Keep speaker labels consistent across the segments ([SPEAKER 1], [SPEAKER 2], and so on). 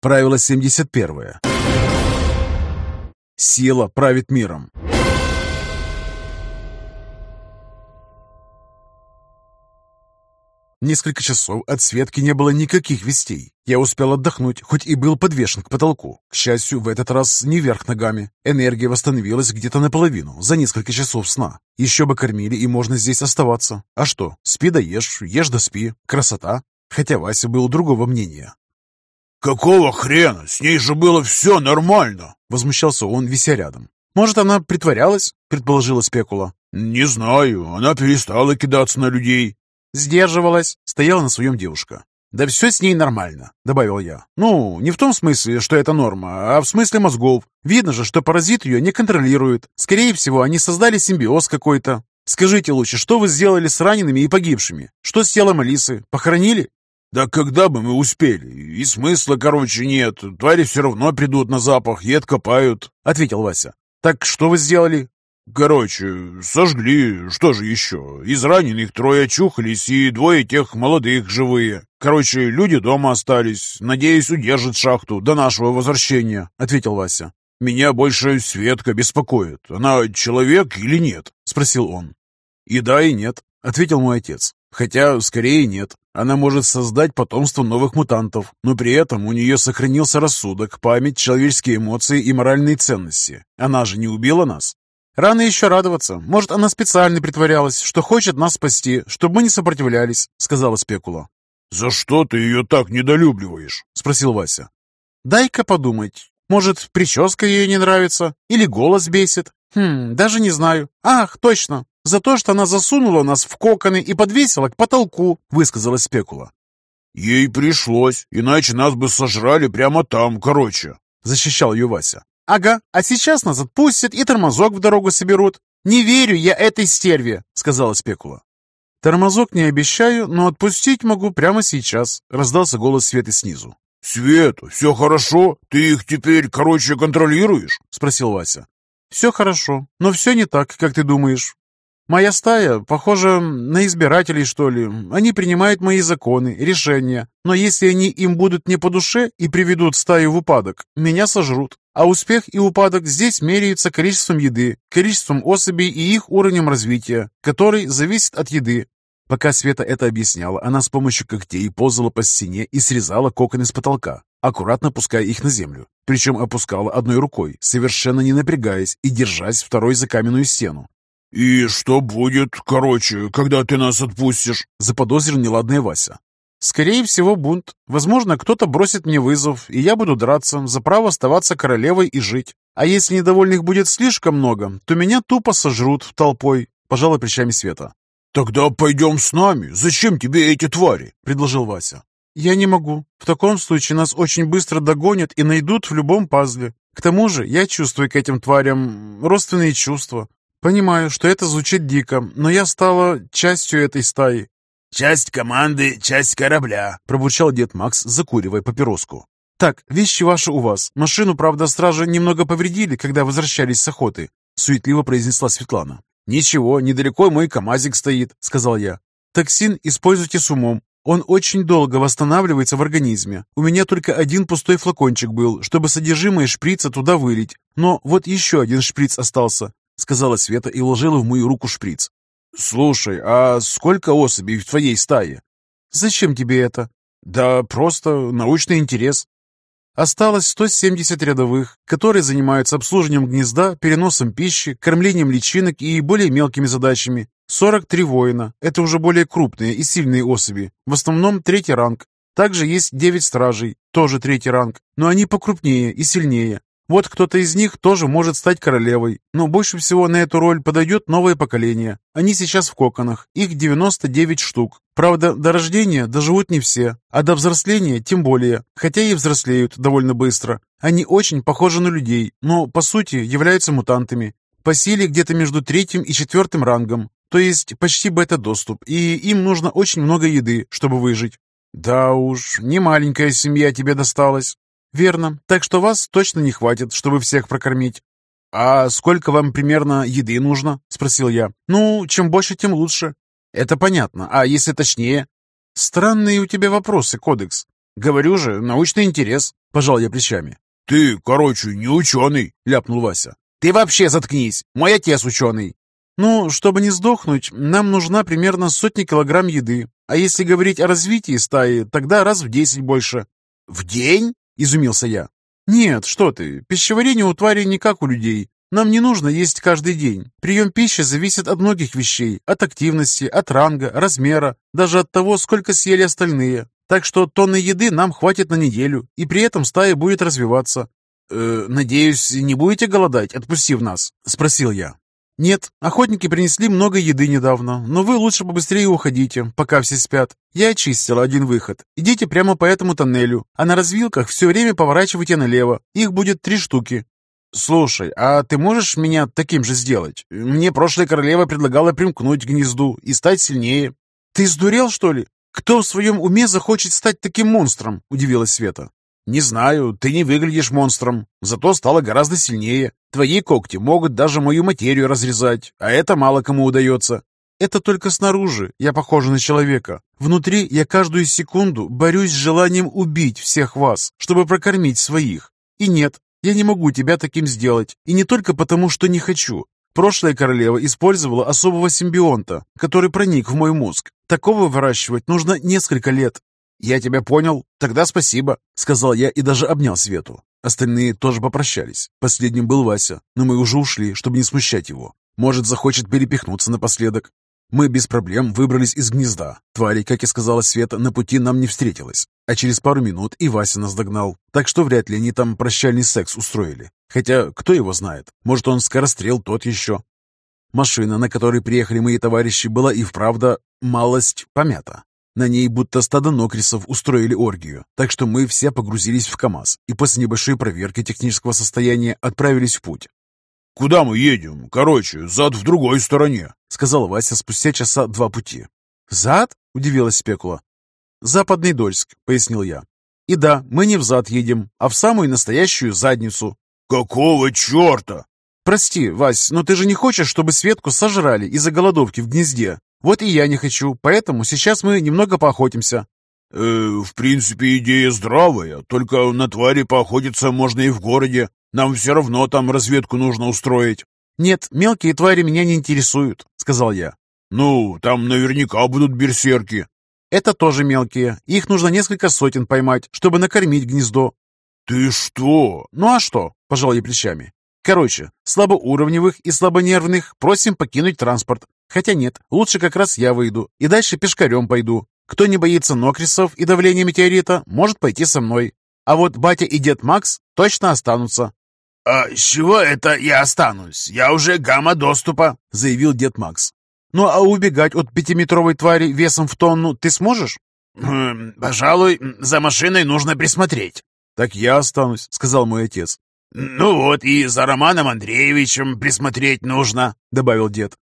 [SPEAKER 1] Правило 71. Сила правит миром. Несколько часов от Светки не было никаких вестей. Я успел отдохнуть, хоть и был подвешен к потолку. К счастью, в этот раз не вверх ногами. Энергия восстановилась где-то наполовину, за несколько часов сна. Еще бы кормили, и можно здесь оставаться. А что, спи да ешь, ешь да спи. Красота. Хотя Вася был другого мнения.
[SPEAKER 2] «Какого хрена? С ней же было все нормально!»
[SPEAKER 1] Возмущался он, вися рядом. «Может, она притворялась?» — предположила спекула.
[SPEAKER 2] «Не знаю. Она перестала кидаться на людей.
[SPEAKER 1] Сдерживалась, стояла на своем девушка. «Да все с ней нормально», — добавил я. «Ну, не в том смысле, что это норма, а в смысле мозгов. Видно же, что паразит ее не контролирует. Скорее всего, они создали симбиоз какой-то. Скажите лучше, что вы сделали с ранеными и погибшими? Что с телом Алисы? Похоронили?»
[SPEAKER 2] «Да когда бы мы успели? И смысла, короче, нет. Твари все равно придут на запах и откопают», —
[SPEAKER 1] ответил Вася. «Так что вы сделали?»
[SPEAKER 2] Короче, сожгли, что же еще? Из раненых трое очухались, и двое тех молодых живые. Короче, люди дома остались. Надеюсь, удержат шахту до нашего возвращения», — ответил Вася. «Меня больше Светка беспокоит. Она человек или нет?» — спросил он. «И да, и нет», — ответил мой отец. «Хотя, скорее, нет. Она может создать потомство новых мутантов, но при этом у нее сохранился рассудок, память, человеческие эмоции и моральные ценности. Она же не убила нас. Рано еще радоваться. Может, она специально притворялась, что хочет нас спасти, чтобы мы не сопротивлялись», — сказала Спекула. «За что ты ее так недолюбливаешь?» — спросил Вася.
[SPEAKER 1] «Дай-ка подумать. Может, прическа ей не нравится? Или голос бесит? Хм, даже не знаю. Ах, точно. За то, что она засунула нас в коконы и подвесила к потолку», — высказалась Спекула.
[SPEAKER 2] «Ей пришлось, иначе нас бы сожрали прямо там, короче», — защищал ее Вася.
[SPEAKER 1] «Ага, а сейчас нас отпустят и тормозок в дорогу соберут. Не верю я этой стерве», — сказала Спекула. «Тормозок не обещаю, но отпустить могу прямо сейчас», — раздался голос Светы снизу.
[SPEAKER 2] «Света, все хорошо? Ты их теперь, короче, контролируешь?» — спросил Вася.
[SPEAKER 1] «Все хорошо, но все не так, как ты думаешь. Моя стая похожа на избирателей, что ли. Они принимают мои законы, решения. Но если они им будут не по душе и приведут стаю в упадок, меня сожрут. А успех и упадок здесь меряются количеством еды, количеством особей и их уровнем развития, который зависит от еды. Пока Света это объясняла, она с помощью когтей ползала по стене и срезала коконы с потолка, аккуратно опуская их на землю. Причем опускала одной рукой, совершенно не напрягаясь и держась второй за каменную стену.
[SPEAKER 2] «И что будет, короче, когда ты нас отпустишь?»
[SPEAKER 1] — заподозрил неладная Вася. «Скорее всего, бунт. Возможно, кто-то бросит мне вызов, и я буду драться за право оставаться королевой и жить. А если недовольных будет слишком много, то меня тупо сожрут толпой», — пожала плечами Света.
[SPEAKER 2] «Тогда пойдем с нами. Зачем тебе эти твари?» — предложил Вася.
[SPEAKER 1] «Я не могу. В таком случае нас очень быстро догонят и найдут в любом пазле. К тому же я чувствую к этим тварям родственные чувства. Понимаю, что это звучит дико, но я стала частью этой стаи.
[SPEAKER 2] «Часть команды, часть корабля», —
[SPEAKER 1] пробурчал дед Макс, закуривая папироску. «Так, вещи ваши у вас. Машину, правда, стражи немного повредили, когда возвращались с охоты», — суетливо произнесла Светлана. «Ничего, недалеко мой КамАЗик стоит», — сказал я. «Токсин используйте с умом. Он очень долго восстанавливается в организме. У меня только один пустой флакончик был, чтобы содержимое шприца туда вылить. Но вот еще один шприц остался сказала Света и вложила в мою руку шприц.
[SPEAKER 2] «Слушай, а сколько особей в твоей стае?»
[SPEAKER 1] «Зачем тебе это?»
[SPEAKER 2] «Да просто научный интерес».
[SPEAKER 1] Осталось 170 рядовых, которые занимаются обслуживанием гнезда, переносом пищи, кормлением личинок и более мелкими задачами. 43 воина. Это уже более крупные и сильные особи. В основном третий ранг. Также есть 9 стражей, тоже третий ранг, но они покрупнее и сильнее. Вот кто-то из них тоже может стать королевой, но больше всего на эту роль подойдет новое поколение. Они сейчас в коконах, их 99 штук. Правда, до рождения доживут не все, а до взросления тем более, хотя и взрослеют довольно быстро. Они очень похожи на людей, но по сути являются мутантами. По силе где-то между третьим и четвертым рангом, то есть почти бета-доступ, и им нужно очень много еды, чтобы выжить. Да уж, не маленькая семья тебе досталась. «Верно. Так что вас точно не хватит, чтобы всех прокормить». «А сколько вам примерно еды нужно?» — спросил я. «Ну, чем больше, тем лучше». «Это понятно. А если точнее?» «Странные у тебя вопросы, Кодекс». Говорю же, научный интерес. Пожал я плечами.
[SPEAKER 2] Ты, короче, не ученый, ляпнул Вася.
[SPEAKER 1] Ты вообще заткнись. Мой отец ученый. Ну, чтобы не сдохнуть, нам нужна примерно сотни килограмм еды. А если говорить о развитии стаи, тогда раз в десять больше.
[SPEAKER 2] В день?
[SPEAKER 1] Изумился я. Нет, что ты, пищеварение у твари не как у людей. Нам не нужно есть каждый день. Прием пищи зависит от многих вещей. От активности, от ранга, размера, даже от того, сколько съели остальные. Так что тонны еды нам хватит на неделю, и при этом стая будет развиваться. «Э, «Надеюсь, не будете голодать, отпустив нас?» – спросил я. «Нет, охотники принесли много еды недавно, но вы лучше побыстрее уходите, пока все спят. Я очистила один выход. Идите прямо по этому тоннелю, а на развилках все время поворачивайте налево. Их будет три штуки. «Слушай, а ты можешь меня таким же сделать? Мне прошлая королева предлагала примкнуть к гнезду и стать сильнее». «Ты сдурел, что ли? Кто в своем уме захочет стать таким монстром?» – удивилась Света. «Не знаю, ты не выглядишь монстром, зато стала гораздо сильнее. Твои когти могут даже мою материю разрезать, а это мало кому удается». «Это только снаружи я похожа на человека. Внутри я каждую секунду борюсь с желанием убить всех вас, чтобы прокормить своих. И нет, я не могу тебя таким сделать, и не только потому, что не хочу. Прошлая королева использовала особого симбионта, который проник в мой мозг. Такого выращивать нужно несколько лет. «Я тебя понял. Тогда спасибо», — сказал я и даже обнял Свету. Остальные тоже попрощались. Последним был Вася, но мы уже ушли, чтобы не смущать его. Может, захочет перепихнуться напоследок. Мы без проблем выбрались из гнезда. Твари, как и сказала Света, на пути нам не встретилась. А через пару минут и Вася нас догнал. Так что вряд ли они там прощальный секс устроили. Хотя, кто его знает? Может, он скорострел тот еще. Машина, на которой приехали мои товарищи, была и вправду малость помята. На ней будто стадо нокрисов устроили оргию, так что мы все погрузились в КАМАЗ и после небольшой проверки технического состояния отправились в путь.
[SPEAKER 2] «Куда мы едем? Короче, зад в другой стороне», —
[SPEAKER 1] сказал Вася спустя часа два пути. «Зад?» — удивилась Спекула. «Западный Дольск», — пояснил я. «И да, мы не в зад едем, а в самую настоящую задницу».
[SPEAKER 2] «Какого черта?»
[SPEAKER 1] «Прости, Вась, но ты же не хочешь, чтобы Светку сожрали из-за голодовки в гнезде? Вот и я не хочу, поэтому сейчас мы немного поохотимся».
[SPEAKER 2] «Э, «В принципе, идея здравая, только на твари поохотиться можно и в городе. Нам все равно там разведку нужно устроить».
[SPEAKER 1] «Нет, мелкие твари меня не интересуют», — сказал я.
[SPEAKER 2] «Ну, там наверняка будут берсерки».
[SPEAKER 1] «Это тоже мелкие. Их нужно несколько сотен поймать, чтобы накормить гнездо».
[SPEAKER 2] «Ты что?»
[SPEAKER 1] «Ну а что?» — пожал я плечами. «Короче, слабоуровневых и слабонервных просим покинуть транспорт. Хотя нет, лучше как раз я выйду и дальше пешкарем пойду. Кто не боится нокрисов и давления метеорита, может пойти со мной. А вот батя и дед Макс точно останутся.
[SPEAKER 2] «А с чего это я останусь? Я уже гамма доступа», — заявил дед Макс.
[SPEAKER 1] «Ну а убегать от пятиметровой твари весом в тонну ты сможешь?»
[SPEAKER 2] «Хм, «Пожалуй, за машиной нужно присмотреть».
[SPEAKER 1] «Так я останусь», — сказал мой отец.
[SPEAKER 2] «Ну вот, и за Романом Андреевичем присмотреть нужно», — добавил дед.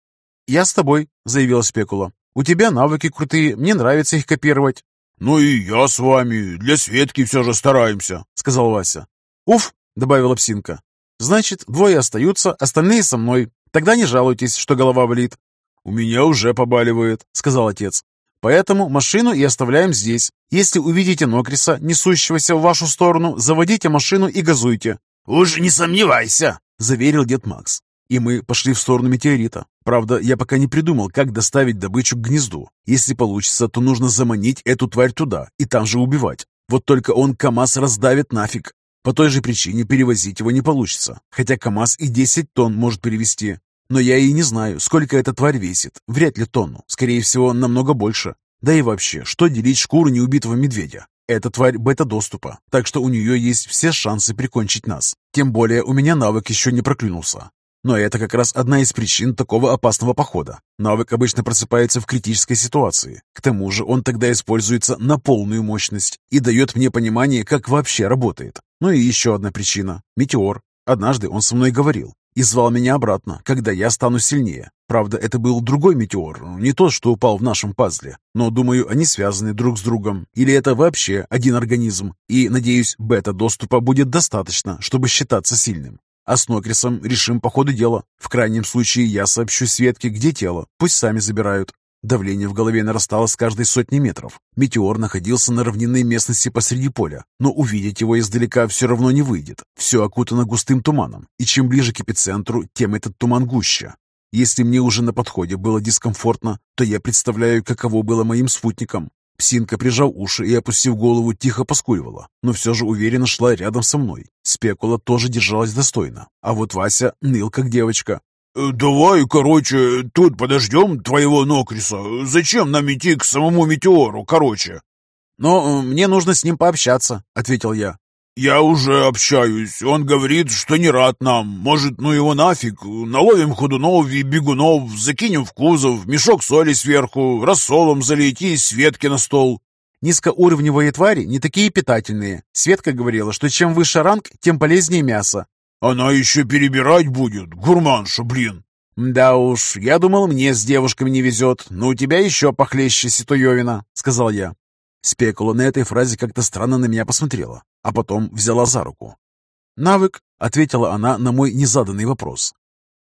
[SPEAKER 1] «Я с тобой», — заявила Спекула. «У тебя навыки крутые, мне нравится их копировать».
[SPEAKER 2] «Ну и я с вами, для Светки все же стараемся», — сказал Вася.
[SPEAKER 1] «Уф», — добавила Псинка. Значит, двое остаются, остальные со мной. Тогда не жалуйтесь, что голова болит.
[SPEAKER 2] У меня уже побаливает, сказал отец.
[SPEAKER 1] Поэтому машину и оставляем здесь. Если увидите Нокриса, несущегося в вашу сторону, заводите машину и газуйте.
[SPEAKER 2] «Уж не сомневайся», — заверил дед Макс.
[SPEAKER 1] И мы пошли в сторону метеорита. Правда, я пока не придумал, как доставить добычу к гнезду. Если получится, то нужно заманить эту тварь туда и там же убивать. Вот только он КамАЗ раздавит нафиг. По той же причине перевозить его не получится, хотя КАМАЗ и 10 тонн может перевезти. Но я и не знаю, сколько эта тварь весит. Вряд ли тонну, скорее всего, намного больше. Да и вообще, что делить шкуру неубитого медведя? Эта тварь бета-доступа, так что у нее есть все шансы прикончить нас. Тем более у меня навык еще не проклюнулся. Но это как раз одна из причин такого опасного похода. Навык обычно просыпается в критической ситуации. К тому же он тогда используется на полную мощность и дает мне понимание, как вообще работает. Ну и еще одна причина – метеор. Однажды он со мной говорил и звал меня обратно, когда я стану сильнее. Правда, это был другой метеор, не тот, что упал в нашем пазле. Но, думаю, они связаны друг с другом. Или это вообще один организм. И, надеюсь, бета-доступа будет достаточно, чтобы считаться сильным. А с Нокрисом решим по ходу дела. В крайнем случае я сообщу Светке, где тело. Пусть сами забирают. Давление в голове нарастало с каждой сотни метров. Метеор находился на равнинной местности посреди поля, но увидеть его издалека все равно не выйдет. Все окутано густым туманом, и чем ближе к эпицентру, тем этот туман гуще. Если мне уже на подходе было дискомфортно, то я представляю, каково было моим спутникам. Псинка, прижав уши и опустив голову, тихо поскуливала, но все же уверенно шла рядом со мной. Спекула тоже держалась достойно, а вот Вася ныл как девочка.
[SPEAKER 2] «Э, «Давай, короче, тут подождем твоего Нокриса. Зачем нам идти к самому Метеору, короче?»
[SPEAKER 1] «Но э, мне нужно с ним пообщаться», — ответил я.
[SPEAKER 2] «Я уже общаюсь. Он говорит, что не рад нам. Может, ну его нафиг. Наловим ходунов и бегунов, закинем в кузов, мешок соли сверху, рассолом залить и светки на стол».
[SPEAKER 1] Низкоуровневые твари не такие питательные. Светка говорила, что чем выше ранг, тем полезнее мясо.
[SPEAKER 2] «Она еще перебирать будет, гурманша, блин!»
[SPEAKER 1] «Да уж, я думал, мне с девушками не везет, но у тебя еще похлеще ситуевина», — сказал я. Спекула на этой фразе как-то странно на меня посмотрела, а потом взяла за руку. «Навык», — ответила она на мой незаданный вопрос.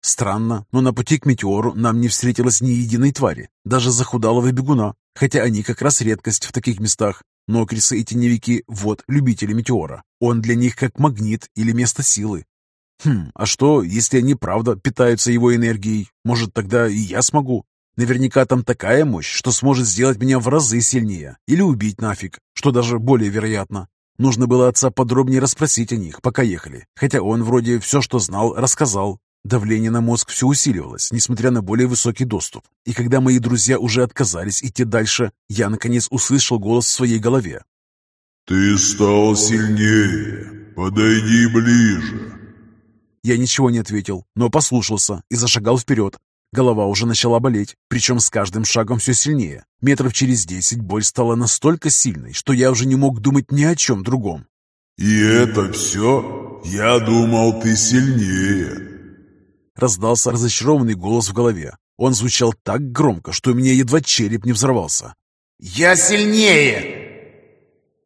[SPEAKER 1] Странно, но на пути к метеору нам не встретилось ни единой твари, даже захудалого бегуна, хотя они как раз редкость в таких местах. Но Крисы и теневики — вот любители метеора. Он для них как магнит или место силы. Хм, а что, если они правда питаются его энергией? Может, тогда и я смогу? Наверняка там такая мощь, что сможет сделать меня в разы сильнее или убить нафиг, что даже более вероятно. Нужно было отца подробнее расспросить о них, пока ехали, хотя он вроде все, что знал, рассказал. Давление на мозг все усиливалось, несмотря на более высокий доступ. И когда мои друзья уже отказались идти дальше, я, наконец, услышал голос в своей голове.
[SPEAKER 3] «Ты стал сильнее. Подойди ближе».
[SPEAKER 1] Я ничего не ответил, но послушался и зашагал вперед, Голова уже начала болеть, причем с каждым шагом все сильнее. Метров через десять боль стала настолько сильной, что я уже не мог думать ни о чем другом.
[SPEAKER 3] «И это все? Я думал, ты сильнее!»
[SPEAKER 1] Раздался разочарованный голос в голове. Он звучал так громко, что у меня едва череп не взорвался.
[SPEAKER 2] «Я сильнее!»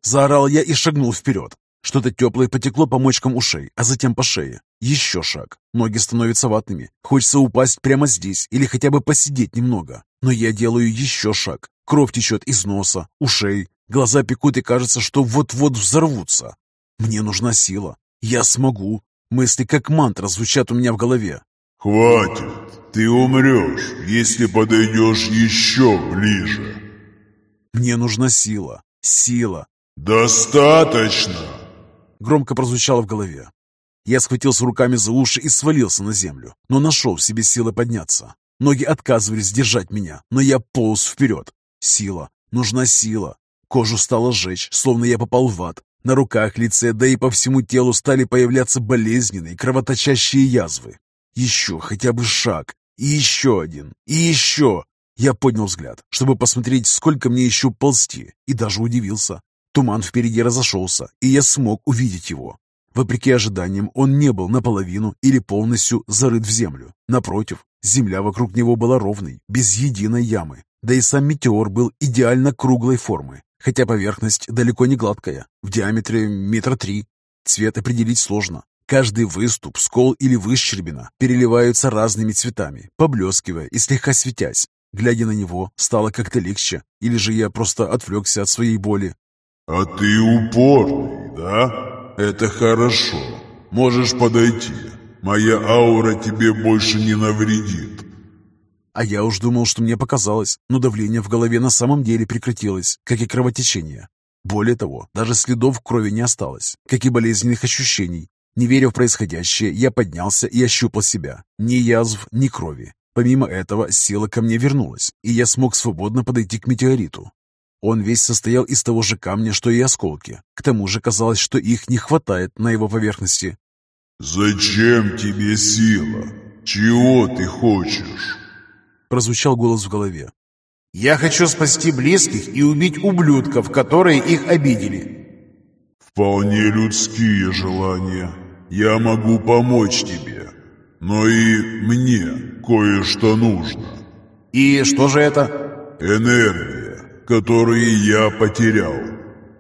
[SPEAKER 1] Заорал я и шагнул вперед. Что-то теплое потекло по мочкам ушей, а затем по шее. Еще шаг. Ноги становятся ватными. Хочется упасть прямо здесь или хотя бы посидеть немного. Но я делаю еще шаг. Кровь течет из носа, ушей. Глаза пекут и кажется, что вот-вот взорвутся. Мне нужна сила. Я смогу. Мысли как мантра звучат у меня в голове.
[SPEAKER 3] «Хватит! Ты умрешь, если подойдешь еще ближе!»
[SPEAKER 1] Мне нужна сила. Сила.
[SPEAKER 3] «Достаточно!»
[SPEAKER 1] Громко прозвучало в голове. Я схватился руками за уши и свалился на землю, но нашел в себе силы подняться. Ноги отказывались держать меня, но я полз вперед. Сила. Нужна сила. Кожу стало жечь, словно я попал в ад. На руках, лице, да и по всему телу стали появляться болезненные, кровоточащие язвы. Еще хотя бы шаг. И еще один. И еще. Я поднял взгляд, чтобы посмотреть, сколько мне еще ползти, и даже удивился. Туман впереди разошелся, и я смог увидеть его. Вопреки ожиданиям, он не был наполовину или полностью зарыт в землю. Напротив, земля вокруг него была ровной, без единой ямы. Да и сам метеор был идеально круглой формы, хотя поверхность далеко не гладкая, в диаметре метра три. Цвет определить сложно. Каждый выступ, скол или выщербина переливаются разными цветами, поблескивая и слегка светясь. Глядя на него, стало как-то легче, или же я просто отвлекся от своей боли.
[SPEAKER 3] «А ты упорный, да? Это хорошо. Можешь подойти. Моя аура тебе больше не навредит».
[SPEAKER 1] А я уж думал, что мне показалось, но давление в голове на самом деле прекратилось, как и кровотечение. Более того, даже следов крови не осталось, как и болезненных ощущений. Не веря в происходящее, я поднялся и ощупал себя. Ни язв, ни крови. Помимо этого, сила ко мне вернулась, и я смог свободно подойти к метеориту. Он весь состоял из того же камня, что и осколки. К тому же казалось, что их не хватает на его поверхности.
[SPEAKER 3] «Зачем тебе сила? Чего ты хочешь?»
[SPEAKER 1] Прозвучал голос в голове.
[SPEAKER 2] «Я хочу спасти близких и убить ублюдков, которые их обидели».
[SPEAKER 3] «Вполне людские желания. Я могу помочь тебе. Но и мне кое-что нужно».
[SPEAKER 2] «И что же это?»
[SPEAKER 3] «Энергия которые я потерял.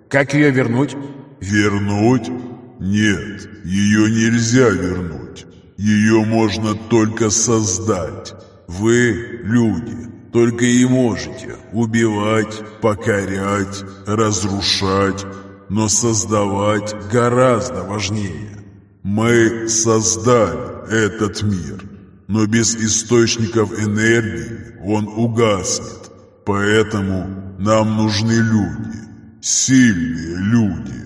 [SPEAKER 2] Как ее вернуть?
[SPEAKER 3] Вернуть? Нет, ее нельзя вернуть. Ее можно только создать. Вы, люди, Только и можете убивать, покорять, разрушать, но создавать гораздо важнее. Мы создали этот мир, но без источников энергии он угаснет. Поэтому нам нужны люди, сильные люди.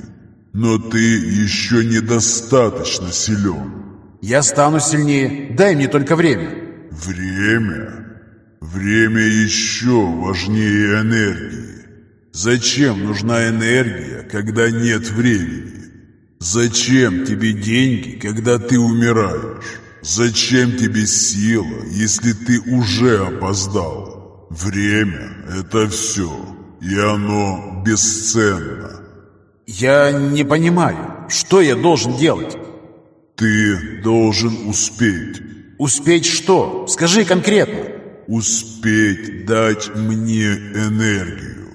[SPEAKER 3] Но ты еще недостаточно силен.
[SPEAKER 1] Я стану сильнее, дай мне только время.
[SPEAKER 3] Время? Время еще важнее энергии. Зачем нужна энергия, когда нет времени? Зачем тебе деньги, когда ты умираешь? Зачем тебе сила, если ты уже опоздал? Время — это все, и оно бесценно.
[SPEAKER 1] Я не понимаю, что я должен делать?
[SPEAKER 3] Ты должен успеть.
[SPEAKER 1] Успеть что? Скажи конкретно.
[SPEAKER 3] Успеть дать мне энергию.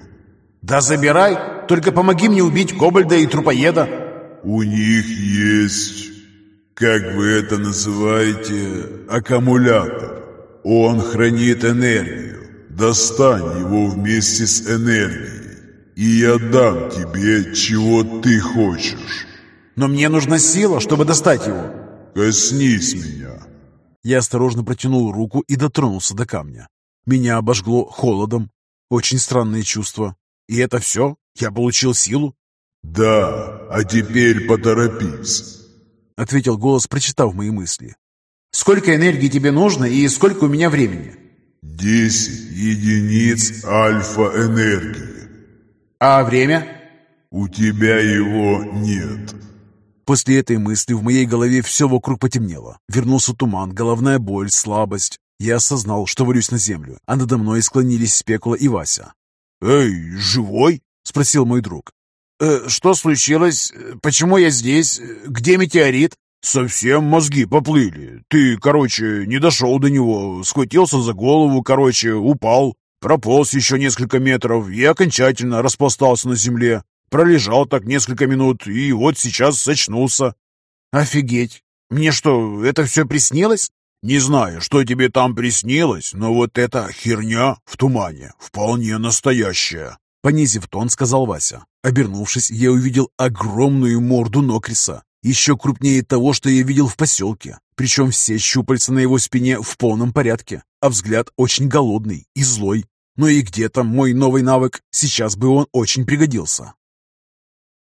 [SPEAKER 1] Да забирай, только помоги мне убить Кобальда и Трупоеда.
[SPEAKER 3] У них есть, как вы это называете, аккумулятор. Он хранит энергию. Достань его вместе с энергией, и я дам тебе, чего ты хочешь.
[SPEAKER 1] Но мне нужна сила, чтобы достать его.
[SPEAKER 3] Коснись меня.
[SPEAKER 1] Я осторожно протянул руку и дотронулся до камня. Меня обожгло холодом. Очень странное чувство. И это все? Я получил силу?
[SPEAKER 3] «Да, а теперь поторопись», —
[SPEAKER 1] ответил голос, прочитав мои мысли. «Сколько энергии тебе нужно и сколько у меня времени?»
[SPEAKER 3] «Десять единиц альфа-энергии».
[SPEAKER 1] «А время?»
[SPEAKER 3] «У тебя его нет».
[SPEAKER 1] После этой мысли в моей голове все вокруг потемнело. Вернулся туман, головная боль, слабость. Я осознал, что валюсь на землю, а надо мной склонились Спекула и Вася.
[SPEAKER 2] «Эй, живой?» — спросил мой друг.
[SPEAKER 1] «Э, «Что случилось? Почему я здесь? Где метеорит?»
[SPEAKER 2] «Совсем мозги поплыли. Ты, короче, не дошел до него, схватился за голову, короче, упал, прополз еще несколько метров и окончательно распластался на земле. Пролежал так несколько минут и вот сейчас сочнулся».
[SPEAKER 1] «Офигеть! Мне что, это все приснилось?»
[SPEAKER 2] «Не знаю, что тебе там приснилось, но вот эта херня в тумане вполне настоящая».
[SPEAKER 1] Понизив тон, сказал Вася. Обернувшись, я увидел огромную морду Нокриса, еще крупнее того, что я видел в поселке. Причем все щупальца на его спине в полном порядке, а взгляд очень голодный и злой. Но и где там мой новый навык? Сейчас бы он очень пригодился.